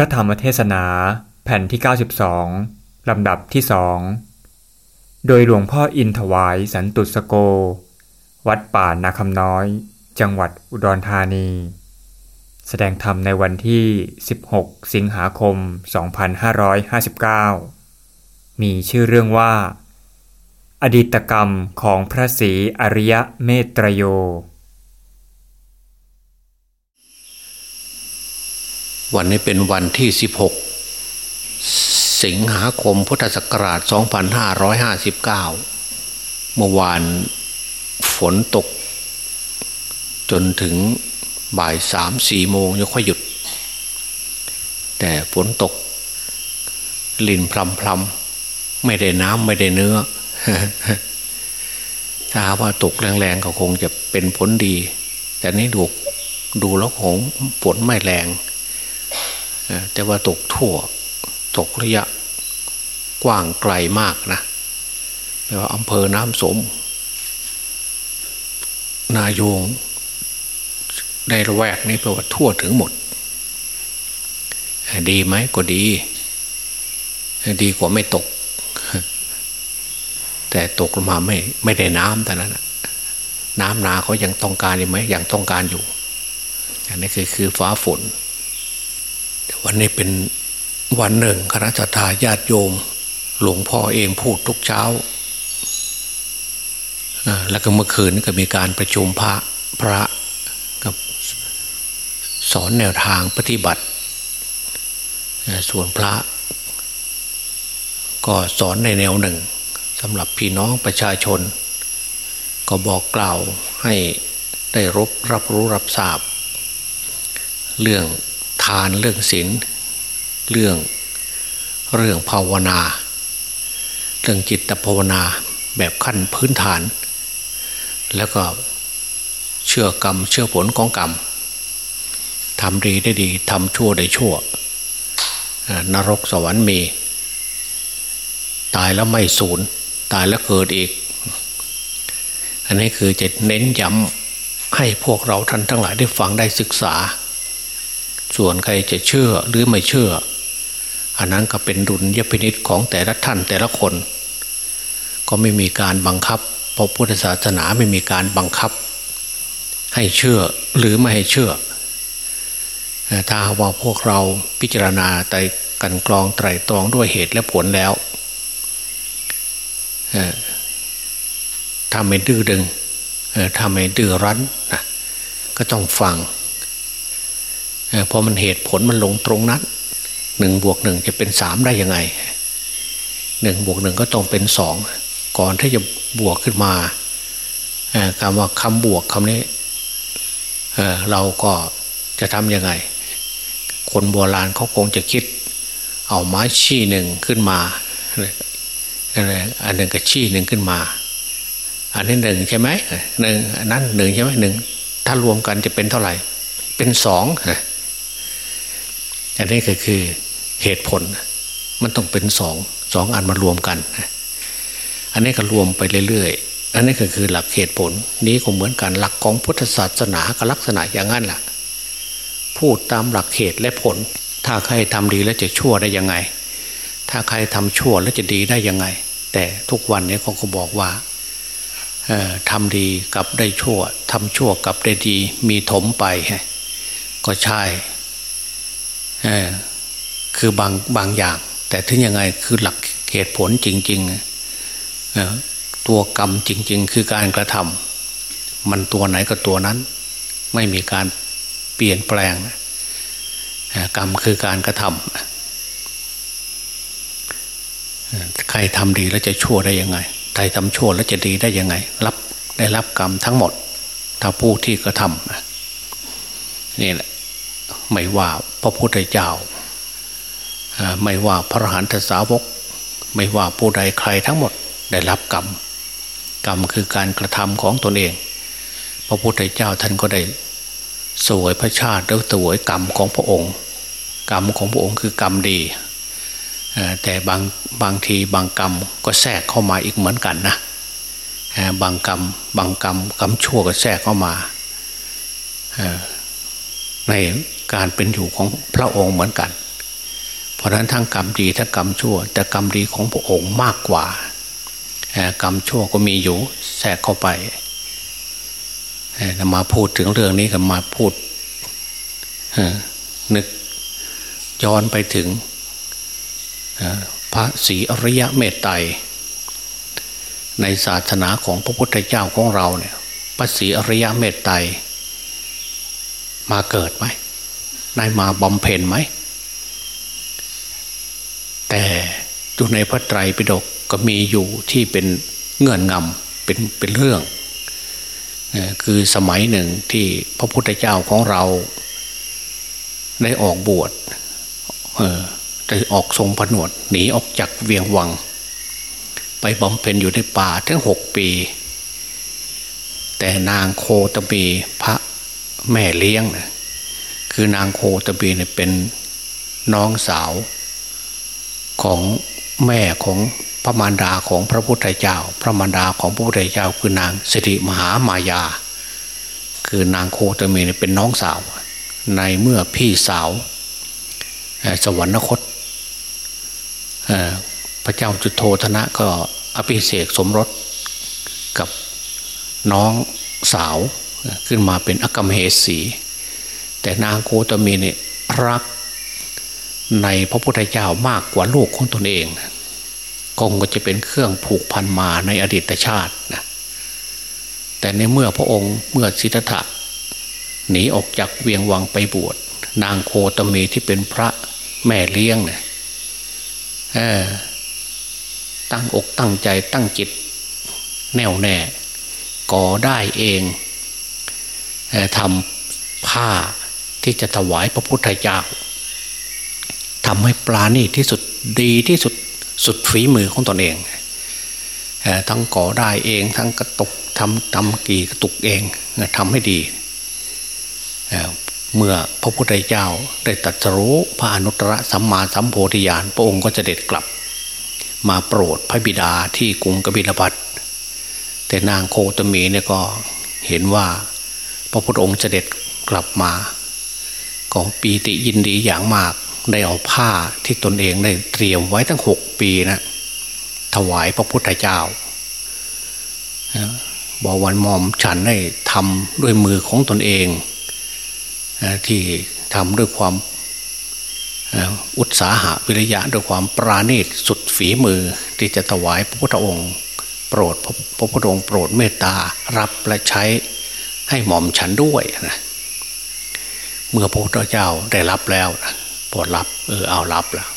พระธรรมเทศนาแผ่นที่ 92 ลำดับที่สองโดยหลวงพ่ออินถวายสันตุสโก วัดป่านาคำน้อย จังหวัดอุดรธานี แสดงธรรมในวันที่ 16 สิงหาคม 2559 มีชื่อเรื่องว่า อดีตกรรมของพระศรีอริยเมตรโย วันนี้เป็นวันที่ 16 สิงหาคมพุทธศักราช 2559 เมื่อวานฝนตก จนถึงบ่ายสามสี่โมงยังค่อยหยุด แต่ฝนตก ลินพลำพลำไม่ได้น้ำไม่ได้เนื้อ ถ้าว่าตกแรงๆก็คงจะเป็นผลดี แต่นี้ดูดูแล้วคงฝนไม่แรง แต่ว่าตกทั่ว ตกระยะกว้างไกลมากนะแปลว่าอำเภอน้ำสม นายงในระแวกนี้แปลว่าทั่วถึงหมด ดีไหมก็ดี ดีกว่าไม่ตก แต่ตกลงมาไม่ไม่ได้น้ำแต่นั้นน้ำนาเขายังต้องการอยู่ไหมยังต้องการอยู่ อันนี้คือคือฟ้าฝน วันนี้เป็นวันหนึ่งคณะทาญาติโยม หลวงพ่อเองพูดทุกเช้า แล้วก็เมื่อคืนก็มีการประชุมพระพระกับสอนแนวทางปฏิบัติ ส่วนพระ ก็สอนในแนวหนึ่งสำหรับพี่น้องประชาชน ก็บอกกล่าวให้ได้รับรับรู้รับทราบ เรื่องานเรื่องศีลเรื่องเรื่องภาวนา เรื่องจิตภาวนาแบบขั้นพื้นฐาน แล้วก็เชื่อกรรม เชื่อผลของกรรมทำดีได้ดีทำชั่วได้ชั่วนรกสวรรค์มี ตายแล้วไม่สูญตายแล้วเกิดอีก อันนี้คือจะเน้นย้ำให้พวกเราท่านทั้งหลายได้ฟังได้ศึกษา ส่วนใครจะเชื่อหรือไม่เชื่อ อันนั้นก็เป็นดุลยพินิษของแต่ละท่านแต่ละคน ก็ไม่มีการบังคับพระพุทธศาสนาไม่มีการบังคับ ให้เชื่อหรือไม่ให้เชื่อ ถ้าว่าพวกเราพิจารณาไต่กันกรองไตรตรองด้วยเหตุและผลแล้วถ้าไม่ดื้อดึงถ้าไม่ดื้อรั้นนะก็ต้องฟัง พอมันเหตุผลมันลงตรงนั้นหนึ่งบวกหนึ่งจะเป็นสามได้ยังไงหนึ่งบวกหนึ่งก็ต้องเป็นสองก่อนที่จะบวกขึ้นมาคำว่าคำบวกคำนี้เราก็จะทำยังไง คนโบราณเขาคงจะคิด เอาไม้ชี้หนึ่งขึ้นมาอะไรอันหนึ่งกับชี้หนึ่งขึ้นมา อันนี้หนึ่งใช่ไหมหนึ่งอันนั้นหนึ่งใช่ไหมหนึ่งถ้ารวมกันจะเป็นเท่าไหร่ เป็นสอง อันนี้ก็คือเหตุผล มันต้องเป็นสองสองอันมารวมกัน อันนี้ก็รวมไปเรื่อยๆ อันนี้ก็คือหลักเหตุผล นี้ก็เหมือนกันหลักของพุทธศาสนาก็ลักษณะอย่างนั้นแหละพูดตามหลักเหตุและผล ถ้าใครทำดีแล้วจะชั่วได้ยังไง ถ้าใครทำชั่วแล้วจะดีได้ยังไง แต่ทุกวันนี้เขาก็บอกว่าทำดีกับได้ชั่วทำชั่วกับได้ดี มีถมไปก็ใช่ คือบางบางอย่าง แต่ถึงยังไงคือหลักเหตุผลจริงๆตัวกรรมจริง ๆ คือการกระทำมันตัวไหนก็ตัวนั้น ไม่มีการเปลี่ยนแปลงกรรมคือการกระทำใครทำดีแล้วจะชั่วได้ยังไงใครทำชั่วแล้วจะดีได้ยังไง รับได้รับกรรมทั้งหมด ถ้าผู้ที่กระทำนี่แหละ ไม่ว่าพระพุทธเจ้า ไม่ว่าพระหันทสาวก ไม่ว่าผู้ใดใครทั้งหมดได้รับกรรม กรรมคือการกระทำของตนเอง พระพุทธเจ้าท่านก็ได้สวยพระชาติแล้วสวยกรรมของพระองค์ กรรมของพระองค์คือกรรมดีแต่บางบางทีบางกรรมก็แทรกเข้ามาอีกเหมือนกันนะบางกรรมบางกรรมกรรมชั่วก็แทรกเข้ามาใน การเป็นอยู่ของพระองค์เหมือนกัน เพราะนั้นทั้งกรรมดีทั้งกรรมชั่ว แต่กรรมดีของพระองค์มากกว่ากรรมชั่วก็มีอยู่แทรกเข้าไปมาพูดถึงเรื่องนี้ก็มาพูดนึกย้อนไปถึงพระศรีอริยะเมตไตรในศาสนาของพระพุทธเจ้าของเราเนี่ยพระศรีอริยะเมตไตรมาเกิดไหม นายมาบำเพ็ญไหม แต่อยู่ในพระไตรปิฎกก็มีอยู่ที่เป็นเงื่อนงำเป็นเป็นเรื่อง คือสมัยหนึ่งที่พระพุทธเจ้าของเราได้ออกบวชได้ออกทรงผนวดหนีออกจากเวียงวัง ไปบำเพ็ญอยู่ในป่าทั้งหกปี แต่นางโคตมีพระแม่เลี้ยงนะ คือนางโคตบีเนี่ยเป็นน้องสาวของแม่ของพระมารดาของพระพุทธเจ้า พระมารดาของพระพุทธเจ้า คือนางสิริมหามายา คือนางโคตมีเนี่ยเป็นน้องสาว ในเมื่อพี่สาวสวรรคตพระเจ้าจุโธธนะก็อภิเษกสมรสกับน้องสาวขึ้นมาเป็นอกมเหสี แต่นางโคตมีเนี่ยรักในพระพุทธเจ้ามากกว่าลูกของตนเองคงก็จะเป็นเครื่องผูกพันมาในอดีตชาตินะแต่ในเมื่อพระองค์เมื่อสิทธัตถะหนีออกจากเวียงวังไปบวชนางโคตมีที่เป็นพระแม่เลี้ยงเนี่ยตั้งอกตั้งใจตั้งจิต แน่วแน่ก่อได้เองทำผ้า ที่จะถวายพระพุทธเจ้าทำให้ปลาณีที่สุดดีที่สุดสุดฝีมือของตนเอง ทั้งก่อได้เองทั้งกระตุกทำทำกี่กระตุกเองทำให้ดี เมื่อพระพุทธเจ้าได้ตรัสรู้พระอนุตตรสัมมาสัมโพธิญาณพระองค์ก็จะเด็ดกลับ มาโปรดพระบิดาที่กรุงกบิลพัทแต่นางโคตมีเนี่ยก็เห็นว่า พระพุทธองค์จะเด็ดกลับมา ก็ปีติยินดีอย่างมากได้เอาผ้าที่ตนเองได้เตรียมไว้ตั้งหกปีนะถวายพระพุทธเจ้าบอกวันมอมฉันได้ทำด้วยมือของตนเอง ที่ทำด้วยความอุตสาหะวิริยะด้วยความปราณีตสุดฝีมือที่จะถวายพระพุทธองค์ โปรดพระพุทธองค์โปรดเมตตารับและใช้ให้หม่อมฉันด้วยนะ เมื่อพระพุทธเจ้าได้รับแล้วนะพอรับเออเอารับแล้ว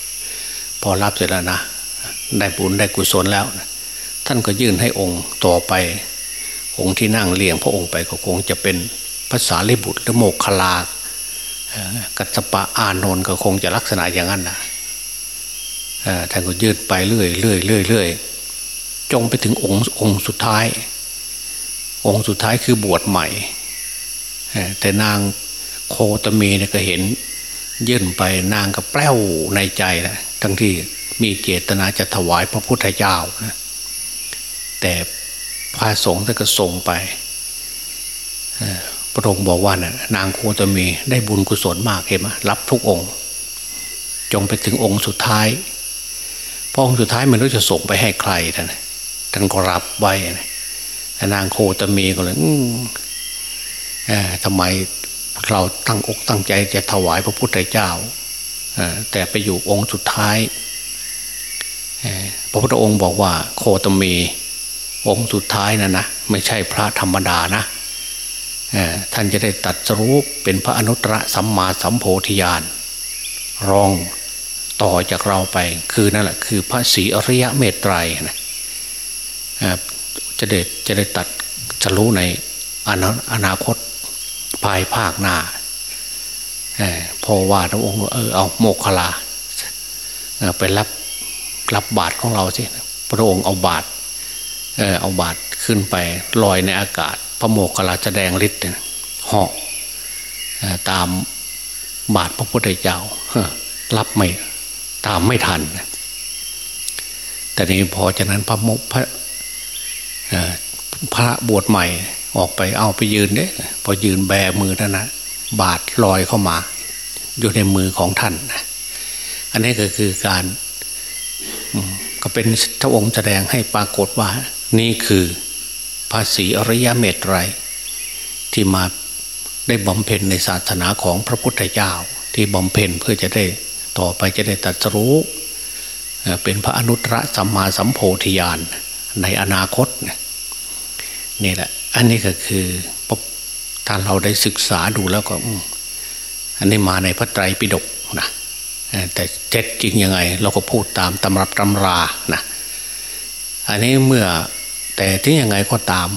พอรับเสร็จแล้วนะได้บุญได้กุศลแล้วนะท่านก็ยื่นให้องค์ต่อไป องค์ที่นั่งเลี้ยงพระองค์ไปก็คงจะเป็นภาษาลิบุตรหรือโมกขลากัสปะอานนท์ก็คงจะลักษณะอย่างนั้นนะท่านก็ยืดไปเรื่อยเรื่อยเรื่อยเรื่อยจงไปถึงองค์องค์สุดท้าย องค์สุดท้ายคือบวชใหม่แต่นาง โคตมีเนี่ยก็เห็น ยื่นไปนางก็แปล้วในใจนะทั้งที่มีเจตนาจะถวายพระพุทธเจ้านะแต่พระสงฆ์ท่านก็ส่งไปพระองค์บอกว่านะ่ะนางโคตมีได้บุญกุศลมากเห็นไหมรับทุกองค์ จงไปถึงองค์สุดท้ายพอองค์สุดท้ายมันรู้จะส่งไปให้ใครท่านท่านก็รับไว้นะนางโคตมีก็เลยทำไม เราตั้งอกตั้งใจจะถวายพระพุทธเจ้าแต่ไปอยู่องค์สุดท้ายพระพุทธองค์บอกว่าโคตมีองค์สุดท้ายนะนะไม่ใช่พระธรรมดานะท่านจะได้ตัดสรุปเป็นพระอนุตตรสัมมาสัมโพธิญาณรองต่อจากเราไป คือนั่นแหละคือพระศรีอริยะเมตไตรนะจะได้จะได้ตัดจะรู้ในอนาคต ภายภาคหน้าพอว่าพระองค์เออเอาโมกขลาไปรับรับบาทของเราสิพระองค์เอาบาทเออเอาบาทขึ้นไปลอยในอากาศ พระโมกขลาจะแดงฤทธิ์เหาะตามบาทพระพุทธเจ้ารับไม่ตามไม่ทัน แต่นี้พอจากนั้นพระโมกพระพระบวชใหม่ ออกไปเอาไปยืนเนี่ยพอยืนแบมือนั่นนะบาดลอยเข้ามา อยู่ในมือของท่านอันนี้ก็คือการก็เป็นพระองค์แสดงให้ปรากฏว่า นี่คือภาษีอริยเมตไตรที่มาได้บำเพ็ญในศาสนาของพระพุทธเจ้า ที่บำเพ็ญเพื่อจะได้ต่อไปจะได้ตรัสรู้ เป็นพระอนุตตรสัมมาสัมโพธิญาณในอนาคตนี่แหละ อันนี้ก็คือถ้าเราได้ศึกษาดูแล้วก็อันนี้มาในพระไตรปิฎกนะแต่เจ็ดจริงยังไง เราก็พูดตามตำรับตำรานะอันนี้เมื่อแต่ที่ยังไงก็ตาม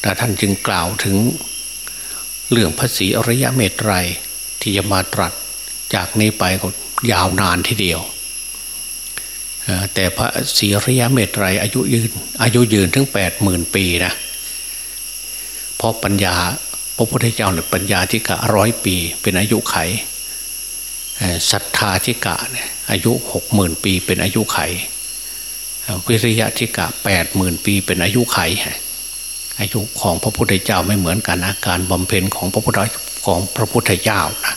แต่ท่านจึงกล่าวถึงเรื่องภาษีอริยเมตไตรที่จะมาตรัสจากนี้ไปก็ยาวนานทีเดียว แต่พระศีริยเมตไตรอายุยืน อายุยืนถึงแปดหมื่นปีนะ เพราะปัญญา พระพุทธเจ้าเนี่ยปัญญาธิกะร้อยปี เป็นอายุไขศรัทธาธิกะเนี่ยอายุหกหมื่นปี เป็นอายุไข วิริยะธิกะแปดหมื่นปี เป็นอายุไข อายุของพระพุทธเจ้าไม่เหมือนกันนะการบำเพ็ญของพระพุทธของพระพุทธเจ้านะ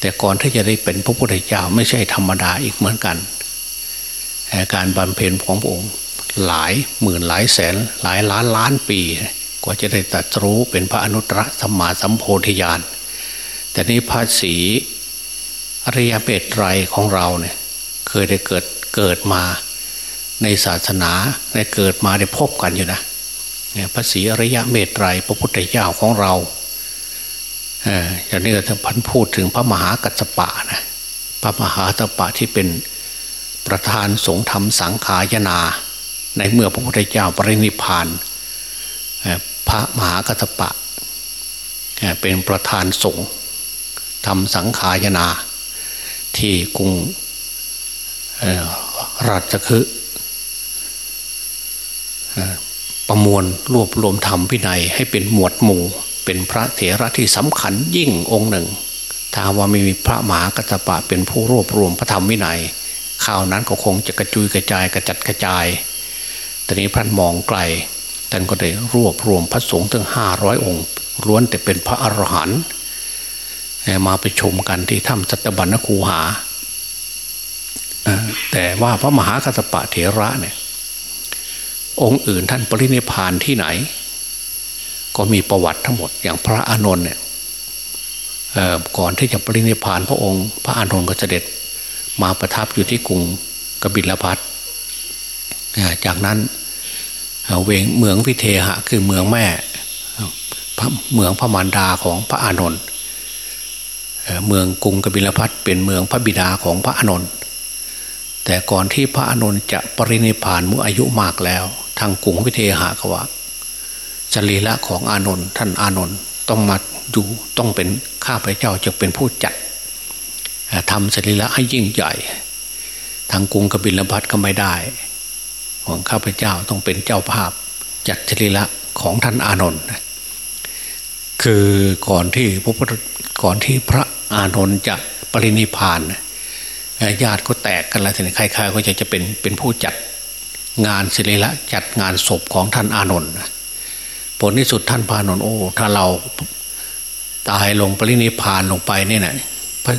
แต่ก่อนที่จะได้เป็นพระพุทธเจ้าไม่ใช่ธรรมดาอีกเหมือนกัน การบำเพ็ญของพระองค์หลายหมื่นหลายแสนหลายล้านล้านปีก ว่าจะได้ตัดรู้เป็นพระอนุตตรสัมมาสัมโพธิญาณ แต่นี้ภาษีอริยเมตไตรของเราเนี่ยเคยได้เกิดเกิดมาในศาสนาได้เกิดมาได้พบกันอยู่นะเนี่ยภาษีอริยเมตไตรพระพุทธเจ้าของเราเอย่างนี้ก็พันพูดถึงพระมหากัจจปะนะพระมหากัจจปะที่เป็นประธานสงฆ์ธรรมสังขายนา ในเมื่อพระพุทธเจ้าปรินิพาน พระมหากัตปะ เป็นประธานสงฆ์ทำสังขายนา ที่กรุงราชคฤห์ประมวลรวบรวมธรรมพินัยให้เป็นหมวดหมู่ เป็นพระเถระที่สำคัญยิ่งองค์หนึ่ง ถ้าว่าไม่มีพระมหากัตปะเป็นผู้รวบรวมพระธรรมวินัยข่าวนั้นก็คงจะกระจุยกระจายกระจัดกระจาย ตอนนี้พันมองไกล ท่านก็ได้รวบรวมพระสงฆ์ถึงห้าร้อยองค์ล้วนแต่เป็นพระอรหันต์มาไปชมกันที่ถ้ำจัตบันนคูหา แต่ว่าพระมหากัสปะเถระเนี่ยองค์อื่นท่านปรินิพานที่ไหน ก็มีประวัติทั้งหมดอย่างพระอานนท์เนี่ยก่อนที่จะปรินิพานพระองค์ พระอานนท์ก็เสด็จมาประทับอยู่ที่กรุงกบิลพัทจากนั้น เวงเมืองวิเทหะ คือเมืองแม่เมืองพระมารดาของพระอานนท์เมืองกรุงกบิลพัทเป็นเมืองพระบิดาของพระอานนท์แต่ก่อนที่พระอานนท์จะปรินิพานเมื่ออายุมากแล้ว ทางกรุงวิเทหะก็ว่าจรีละของอานนท์ท่านอานนท์ต้องมาอยู่ต้องเป็นข้าพเจ้าจะเป็นผู้จัดทำสรีระให้ยิ่งใหญ่ ทางกรุงกบิลพัทก็ไม่ได้ ของข้าพเจ้าต้องเป็นเจ้าภาพจัดสรีระของท่านอานนท์คือก่อนที่พระพุทธก่อนที่พระอานนท์จะปรินิพานญาติก็แตกกันแล้วทีนี้ใครๆก็จะจะเป็นเป็นผู้จัดงานศิริละจัดงานศพของท่านอานนท์ผลที่สุดท่านพานนท์โอ้ถ้าเราตายลงปรินิพานลงไปนี่นะพร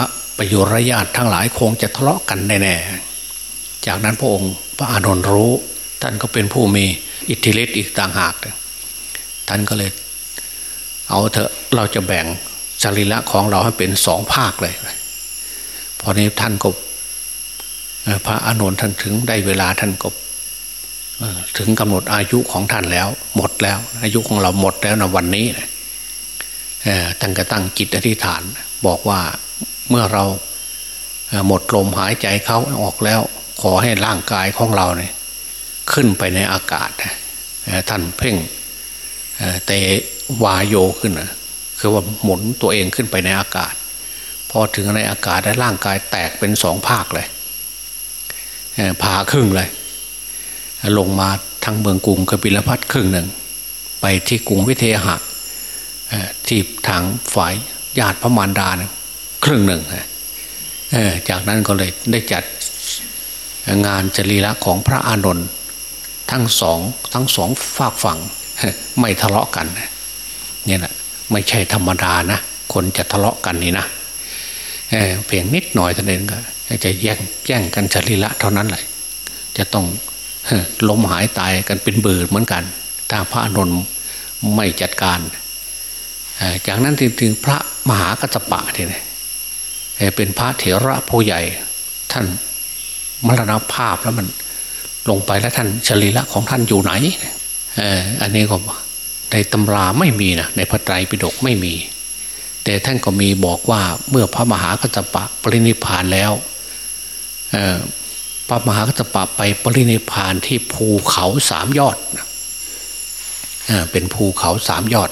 ะประโยชน์ญาติทั้งหลายคงจะทะเลาะกันแน่ๆ จากนั้นพระองค์พระอานนท์รู้ ท่านก็เป็นผู้มีอิทธิฤทธิ์อีกต่างหาก ท่านก็เลย เอาเถอะเราจะแบ่งจริละของเราให้เป็นสองภาคเลยพอนี้ท่านก็พระอานนท์ท่านถึงได้เวลาท่านก็ถึงกำหนดอายุของท่านแล้ว หมดแล้ว อายุของเราหมดแล้วในวันนี้นะท่านก็ตั้งจิตอธิษฐาน บอกว่าเมื่อเราหมดลมหายใจเขาออกแล้ว ขอให้ร่างกายของเราเนี่ยขึ้นไปในอากาศท่านเพ่งเตวายโยขึ้นคือว่าหมุนตัวเองขึ้นไปในอากาศ พอถึงในอากาศได้ร่างกายแตกเป็นสองภาคเลยผ่าครึ่งเลย ลงมาทางเมืองกรุงกบิลพัทครึ่งหนึ่ง ไปที่กรุงวิเทหะที่ทางฝ่ายญาติพระมารดาครึ่งหนึ่งจากนั้นก็เลยได้จัด งานจรีละของพระอานนท์ทั้งสองทั้งสองฝากฝั่งไม่ทะเลาะกันเนี่ยนะไม่ใช่ธรรมดานะคนจะทะเลาะกันนี่นะเพียงนิดหน่อยเท่านั้นก็จะแย่งแย่งกันชลิละเท่านั้นแหละจะต้องล้มหายตายกันเป็นเบือเหมือนกันถ้าพระอนนท์ไม่จัดการจากนั้นถึงพระมหากัจปะเนี่ยเป็นพระเถระผู้ใหญ่ท่าน มรณภาพแล้วมันลงไปแล้วท่านชลีละของท่านอยู่ไหนอันนี้ก็ในตำราไม่มีนะในพระไตรปิฎกไม่มี แต่ท่านก็มีบอกว่าเมื่อพระมหากัจจปะปรินิพานแล้วพระมหากัจจปะไปปรินิพานที่ภูเขาสามยอดเป็นภูเขาสามยอด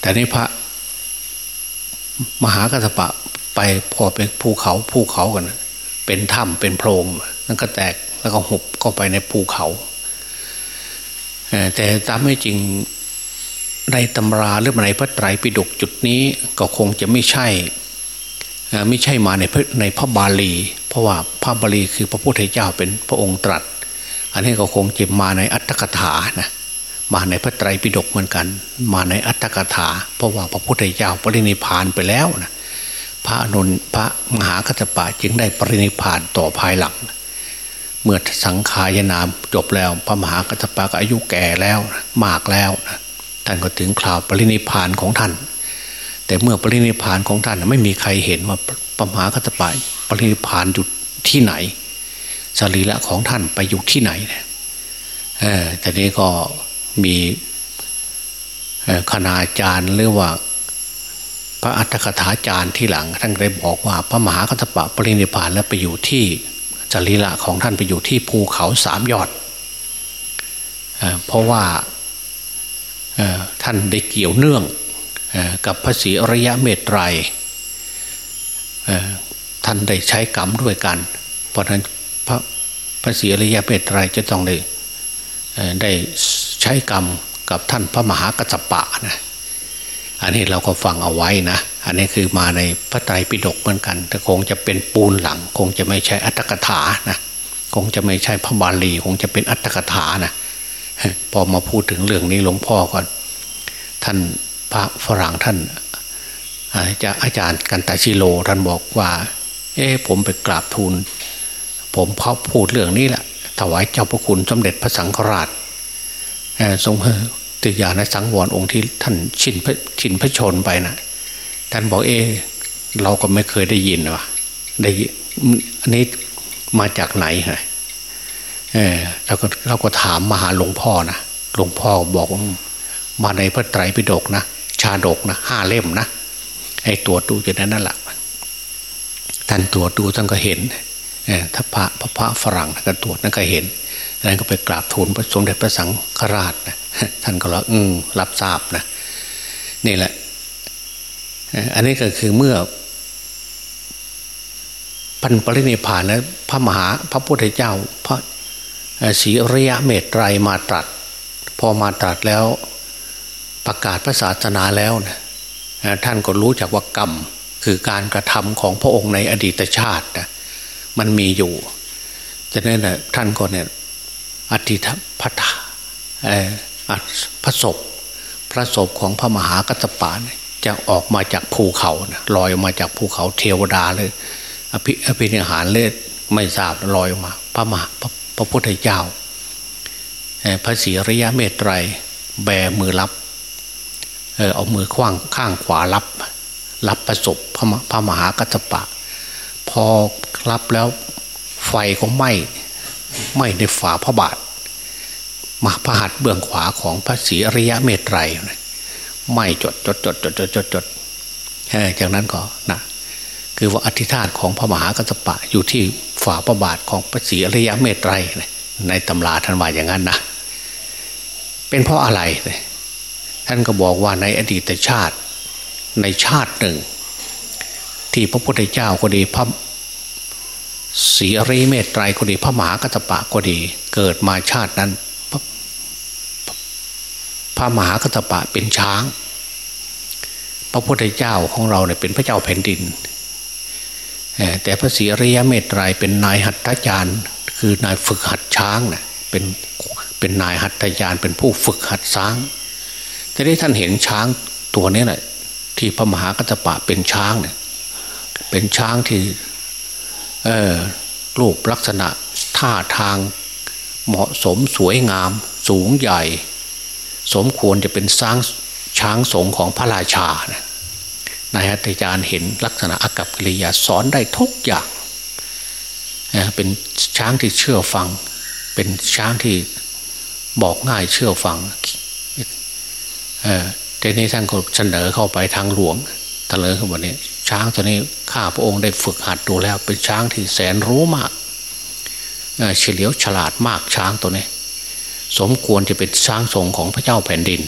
แต่นี่พระมหากัสปะไปพอไปภูเขาภูเขากัน เป็นถ้ำเป็นโพรงนั่นก็แตกแล้วก็หุบเข้าไปในภูเขาแต่ตามไม่จริงในตำราหรือในพระไตรปิฎกจุดนี้ก็คงจะไม่ใช่ไม่ใช่มาในพระในพระบาลี เพราะว่าพระบาลีคือพระพุทธเจ้าเป็นพระองค์ตรัส อันนี้ก็คงจะมาในอัตถกถานะมาในพระไตรปิฎกเหมือนกัน มาในอัตถกถา เพราะว่าพระพุทธเจ้าปรินิพานไปแล้วนะ พระนุนพระมหากัจจปะจึงได้ปรินิพานต่อภายหลัง เมื่อสังขายนามจบแล้ว พระมหากัจจปะก็อายุแก่แล้วมากแล้วท่านก็ถึงคราวปรินิพานของท่าน แต่เมื่อปรินิพานของท่านไม่มีใครเห็นว่าพระมหากัจจปะปรินิพานอยู่ที่ไหนสรีระของท่านไปอยู่ที่ไหนเนี่ยแต่นี้ก็มีคณาจารย์หรือว่า พระอัฏฐกถาจารย์ที่หลังท่านได้บอกว่าพระมหากัตปะปรินิพานแล้วไปอยู่ที่จริละของท่านไปอยู่ที่ภูเขาสามยอดเพราะว่าท่านได้เกี่ยวเนื่องกับพระศรีอริยะเมตไตรท่านได้ใช้กรรมด้วยกัน เพราะนั้นพระพระศรีอริยะเมตไตรจะต้องได้ได้ใช้กรรมกับท่านพระมหากัจปะนะ อันนี้เราก็ฟังเอาไว้นะ อันนี้คือมาในพระไตรปิฎกเหมือนกัน แต่คงจะเป็นปูนหลัง คงจะไม่ใช่อัตถกถานะ คงจะไม่ใช่พระบาลี คงจะเป็นอัตถกถานะ พอมาพูดถึงเรื่องนี้หลวงพ่อก่อน ท่านพระฝรั่งท่านจะอาจารย์กันตาชิโลท่านบอกว่า เอ๊ผมไปกราบทูล ผมพอพูดเรื่องนี้แหละ ถวายเจ้าพระคุณสมเด็จพระสังฆราชทรง ติยานสังวรองค์ที่ท่านชินพระชินพระชนไปนะท่านบอกเอเราก็ไม่เคยได้ยินว่ะได้อันนี้มาจากไหนฮะเออเราก็เราก็ถามมาหาหลวงพ่อนะหลวงพ่อบอกมาในพระไตรปิฎกนะชาดกนะห้าเล่มนะไอ้ตัวดูอยู่นั้นนั่นแหละท่านตัวดูท่านก็เห็นถ้าพระพระพระฝรั่งก็ตรวจนั่นก็เห็น นั้นก็ไปกราบทูลพระสมเด็จพระสังฆราชนะท่านก็รับอืมรับทราบนะนี่แหละ อันนี้ก็คือเมื่อพันปรินิพานแล้วพระมหาพระพุทธเจ้า พระศรีระยะเมตไตรมาตรัส พอมาตรัสแล้วประกาศพระศาสนาแล้วนะท่านก็รู้จักว่ากรรมคือการกระทำของพระองค์ในอดีตชาตินะมันมีอยู่ฉะนั้นนะท่านก็เนี่ย อธิทพัทพระศพพระศพของพระมหากัตปานจะออกมาจากภูเขาลอยออกมาจากภูเขาเทวดาเลย อภิอภินิหารเลศไม่ทราบลอยออกมา พระมหาพระพระพุทธเจ้าพระศรีระยะเมตไตรแบมือรับเออเอามือขว้างข้างขวารับ รับประสบพระพระมหากัตปะ พอรับแล้วไฟก็ไหม้ ไม้ในฝ่าพระบาท มาพระหัตถ์เบื้องขวาของพระศรีอริยะเมตไตรไม้จดจดจดจดจดจดจดจากนั้นก็นะคือว่าอธิษฐานของพระมหากัสปะอยู่ที่ฝ่าพระบาทของพระศรีอริยะเมตไตรในตำราท่านว่าอย่างนั้นนะเป็นเพราะอะไร ท่านก็บอกว่าในอดีตชาติในชาติหนึ่ง ที่พระพุทธเจ้าก็ดีพระ สีอริเมตไตรก็ดีพระมหากัตปะก็ดี เกิดมาชาตินั้นพระพระมหากัตปะเป็นช้าง พระพุทธเจ้าของเราเนี่ยเป็นพระเจ้าแผ่นดิน แต่พระศรีอริยเมตไตรเป็นนายหัตถจารย์ คือนายฝึกหัดช้างเนี่ยเป็นเป็นนายหัตถจารย์เป็นผู้ฝึกหัดช้าง แต่ได้ท่านเห็นช้างตัวนี้แหละที่พระมหากัตปะเป็นช้างเนี่ยเป็นช้างที่ รูปลักษณะท่าทางเหมาะสมสวยงาม สูงใหญ่ สมควรจะเป็นช้างช้างสงของพระราชานะนายอาจารย์เห็นลักษณะอากับกิริยาสอนได้ทุกอย่าง เป็นช้างที่เชื่อฟัง เป็นช้างที่บอกง่ายเชื่อฟังแต่นี้ท่านก็เสนอเข้าไปทางหลวงเสนอขึ้นวันนี้ ช้างตัวนี้ข้าพระองค์ได้ฝึกหัดดูแล้ว เป็นช้างที่แสนรู้มากเฉลียวฉลาดมากช้างตัวนี้ สมควรจะเป็นช้างทรงของพระเจ้าแผ่นดิน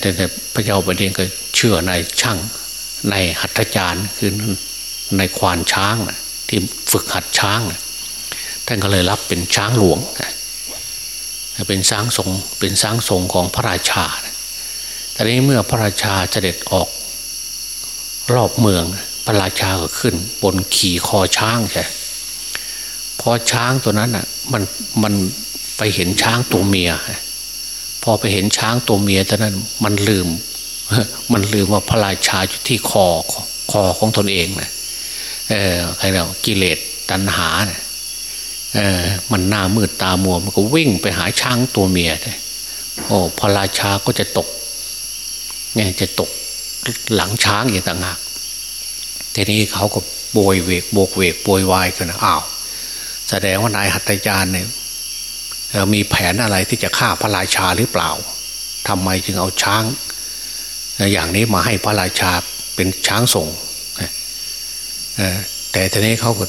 แต่พระเจ้าแผ่นดินก็เชื่อในช่างในหัตถจารย์คือในควานช้างที่ฝึกหัดช้างท่านก็เลยรับเป็นช้างหลวงเป็นช้างทรงเป็นช้างทรงของพระราชาแต่นี้เมื่อพระราชาเสด็จออก รอบเมือง พระราชาก็ขึ้น บนขี่คอช้างใช่พอช้างตัวนั้นอะมันมันไปเห็นช้างตัวเมีย พอไปเห็นช้างตัวเมียตอนนั้นมันลืม มันลืมว่าพระราชาอยู่ที่คอคอของตนเองนะเออใครเรากิเลสตัณหาเนี่ยเออมันหน้ามืดตามัวมันก็วิ่งไปหาช้างตัวเมียเลยโอ้พระราชาก็จะตกเนี่ยจะตก หลังช้างอย่างต่างหากทีนี้เขาก็โบยเวกโบกเวกโบยวายกันนะอ้าวแสดงว่านายหัตถยานเนี่ยมีแผนอะไรที่จะฆ่าพระราชาหรือเปล่าทำไมจึงเอาช้าง อย่างนี้มาให้พระราชาเป็นช้างส่งแต่ทีนี้เขาก็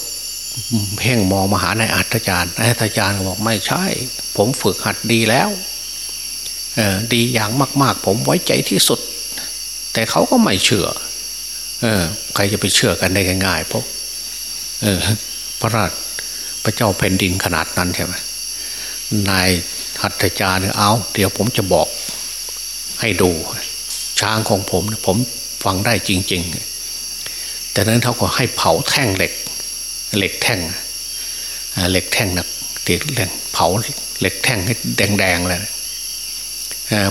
เพ่งมองมาหานายอัตจารย์นายอัตจารย์บอกไม่ใช่ ผมฝึกหัดดีแล้วดีอย่างมาก ๆ ผมไว้ใจที่สุด แต่เขาก็ไม่เชื่อ เออ ใครจะไปเชื่อกันได้ง่ายๆเพราะเออ พระราชพระเจ้าแผ่นดินขนาดนั้นใช่ไหมนายหัตถจารย์เอา เดี๋ยวผมจะบอก ให้ดู ช้างของผม ผมฟังได้จริง ๆ แต่นั้นเขาก็ให้เผาแท่งเหล็ก เหล็กแท่งเหล็กแท่งนะติดเรื่องเผาเหล็กแท่งให้แดงๆเลย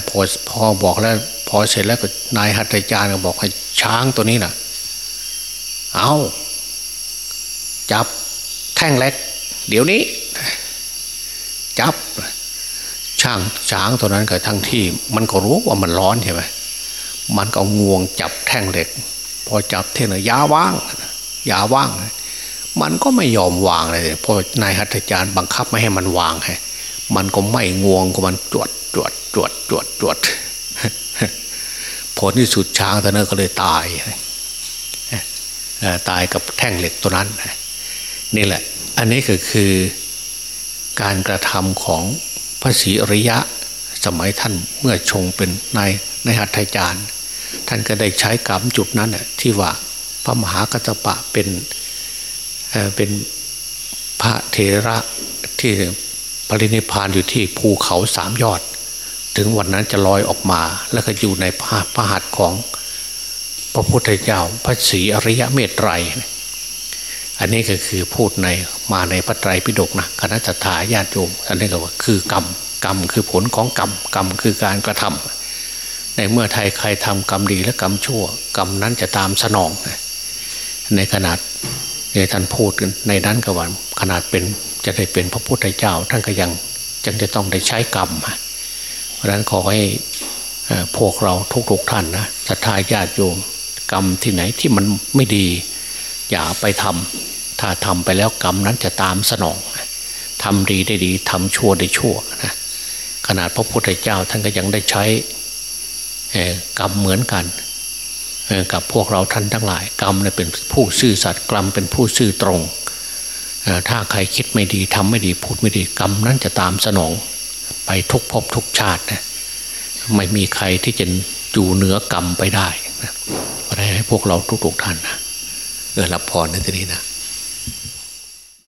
พอพอบอกแล้ว พอเสร็จแล้วก็นายหัตถจารย์ก็บอกให้ช้างตัวนี้นะ่ะ เอาจับแท่งเล็ก เดี๋ยวนี้ จับ ช่างช้างตัวนั้นกับทั้งที่ มันก็รู้ว่ามันร้อนใช่ไหมมันก็งวงจับแท่งเหล็ก พอจับเท่นยาว่างยาว่าง มันก็ไม่ยอมวางเลยพอนายหัตถจารย์บังคับไม่ให้มันวางให้มันก็ไม่งวงก็มันตรวจตรวจตรวจตรวจวจ ผลที่สุดช้างตัวนั้นก็เลยตายตายกับแท่งเหล็กตัวนั้น นี่แหละ อันนี้ก็คือการกระทำของพระศรีอริยะ สมัยท่านเมื่อชงเป็นนายในหัตถจารย์ ท่านก็ได้ใช้กรรมจุดนั้นที่ว่าพระมหากัตปะเป็นเป็นพระเทระที่ปรินิพานอยู่ที่ภูเขาสามยอด ถึงวันนั้นจะลอยออกมา แล้วก็อยู่ในพระหัตถ์ของพระพุทธเจ้าพระศรีอริยะเมตไตร อันนี้ก็คือพูดในมาในพระไตรปิฎกนะคณะสัตยาญาติโยมอันนี้ก็ว่าคือกรรมกรรมคือผลของกรรมกรรมคือการกระทำในเมื่อไทยใครทำกรรมดีและกรรมชั่ว กรรมนั้นจะตามสนอง ในขนาดในท่านพูดในนั้นก็ว่าขนาดเป็นจะได้เป็นพระพุทธเจ้าท่านก็ยังจังจะต้องได้ใช้กรรม เพราะนั้นขอให้พวกเราทุกๆท่านนะศรัทธาญาติโยมกรรมที่ไหนที่มันไม่ดี อย่าไปทำถ้าทำไปแล้วกรรมนั้นจะตามสนองทำดีได้ดีทำชั่วได้ชั่วนะขนาดพระพุทธเจ้าท่านก็ยังได้ใช้กรรมเหมือนกันกับพวกเราท่านทั้งหลาย กรรมเนี่ยเป็นผู้ซื่อสัตย์กรรมเป็นผู้ซื่อตรง ถ้าใครคิดไม่ดีทำไม่ดีพูดไม่ดีกรรมนั้นจะตามสนอง ไปทุกภพทุกชาตินะไม่มีใครที่จะอยู่เหนือกรรมไปได้นะเพราะให้พวกเราทุกๆท่านนะเออรับพรในที่นี้นะ